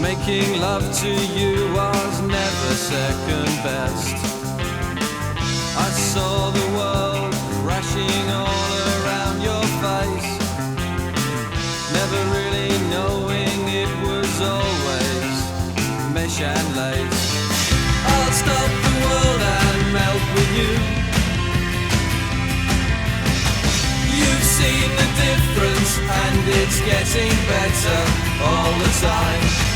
Making love to you was never second best. I saw the world crashing all around your face, never really knowing it was always mesh and lace. I'll stop the world and melt with you. You've seen the difference, and it's getting better all the time.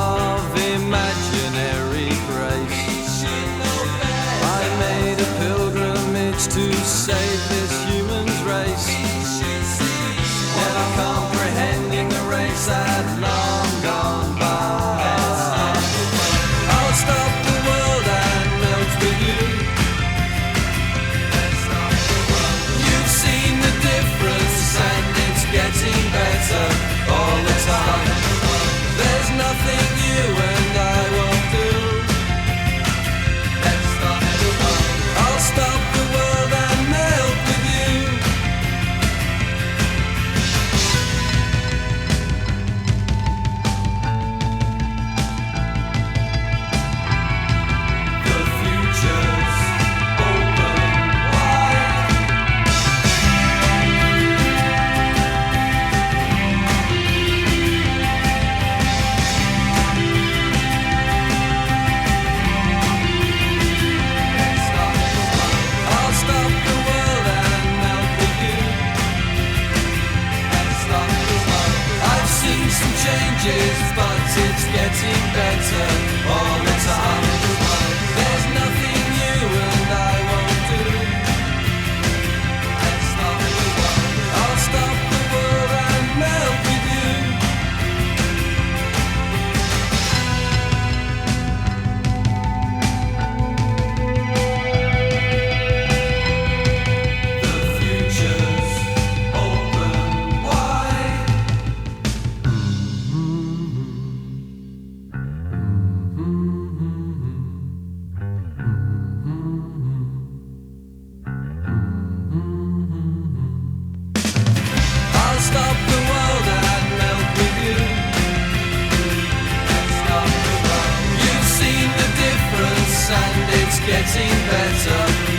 better. getting better.